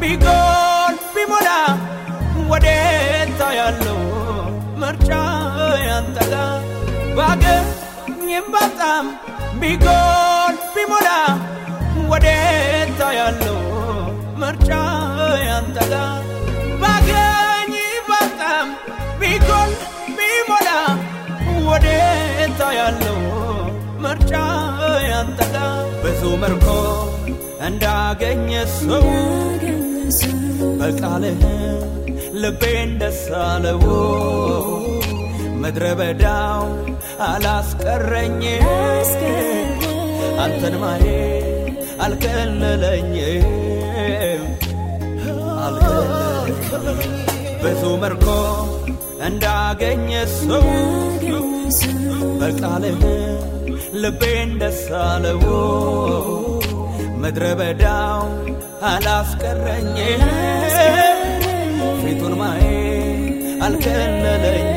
ቢጎል ቢሞላ ወዴታ ያለው ምርጫ ያንተጋ ባገኝም ባጣም ቢጎል ቢሞላ ወዴታ ያለው ምርጫ ያንተጋ ባገኝ ባጣም ቢጎል ቢሞላ ወዴታ ያለው ምርጫ ያንተጋ ብዙ መርኮ እንዳገኘ ሰው በቃልህ ልቤን ደስ አለው ምድረ በዳው አላስቀረኝ አንተን ማየት አልከለለኝ ብዙ መርኮ እንዳገኘ ሰው በቃልህ ልቤን ደስ አለው ምድረ በዳው አላስቀረኝ ፊቱን ማየት አልከለለኝ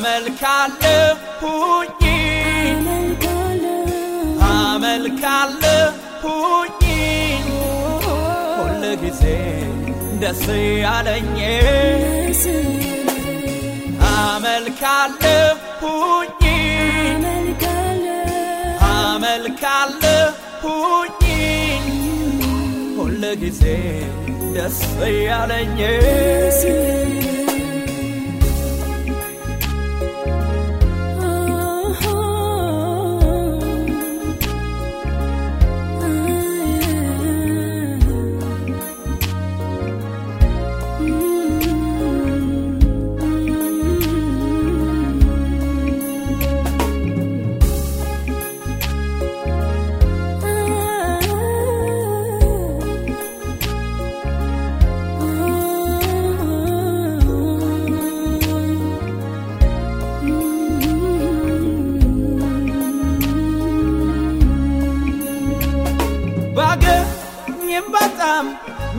አመልካለሁኝ አመልካለሁኝ ሁል ጊዜ ደስ ያለኝ። አመልካለሁኝ አመልካለሁኝ። ሁል ጊዜ ደስ ያለኝ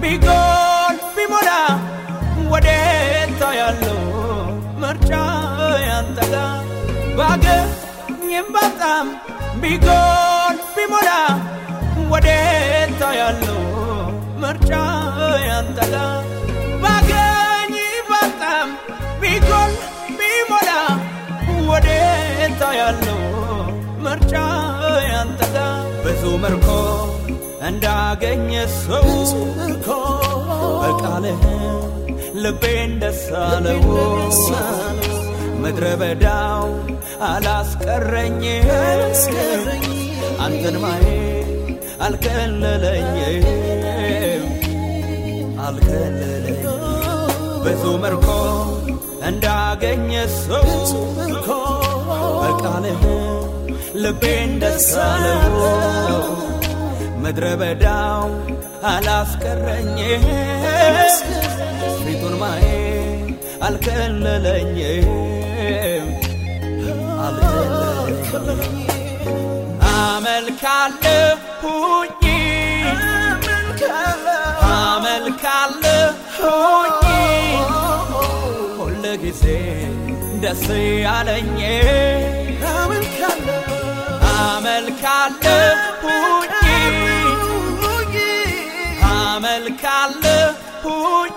ቢጎል ቢሞላ ወዴታ ያለው ምርጫ ያንተጋ? ባገኝም ባጣም ቢጎል ቢሞላ ወዴታ ያለው ምርጫ ያንተጋ? ባገኝ ባጣም ቢጎል ቢሞላ ወዴታ ያለው ምርጫ ያንተጋ? ብዙ መርኮ እንዳገኘ ሰው በቃልህ ልቤን ደስ ምድረ በዳው አላስቀረኝ አንተን ማየት አልከለለኝም። አልከለለኝ ብዙ መርኮ እንዳገኘ ሰው በቃልህ ልቤን ደስ ምድረ በዳው አላስቀረኝ ፊቱን ማየት አልከለለኝም። አልከለለኝ አመልካለሁኝ። አመልካለሁኝ። ሁል ጊዜ ደስ ያለኝ። አመልካለሁኝ አመልካለሁኝ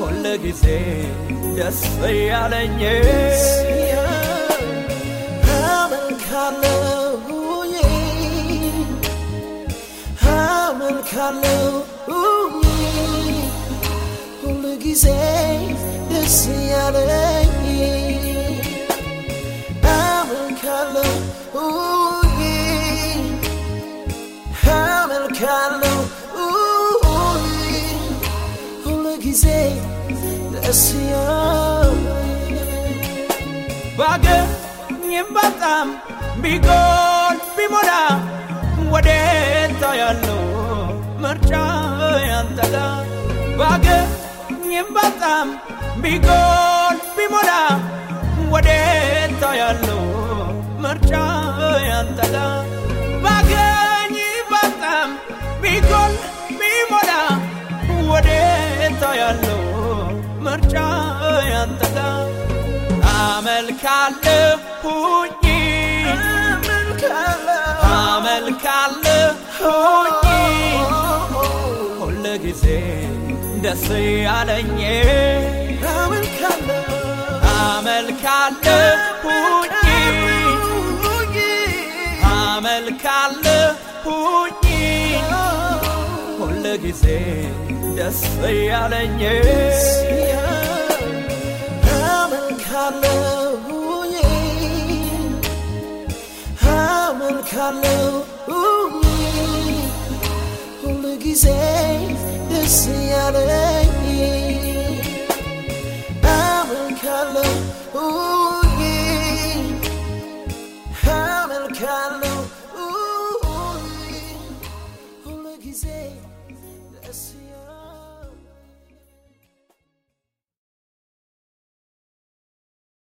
ሁል ጊዜ ደስ ያለኝ ሁሉ ጊዜ ደስ ያለኝ አመልካለሁ አመልካለሁ ጊዜ ደስ ያለኝ ባገኝም ባጣም ቢጎል ቢሞላ ወዴታ ያለው ምርጫ ያንተጋ ባገኝም ባጣም ቢጎል ቢሞላ ያንተጋ አመልካለሁኝ። አመልካለሁ ሁኚ ሁል ጊዜ ደስ ያለኝ። አመልካለሁ አመልካለሁኝ። አመልካለሁኝ። ሁል ጊዜ ደስ ያለኝ አመልካለሁኝ አመልካለሁኝ ሁል ጊዜ ደስ ያለኝ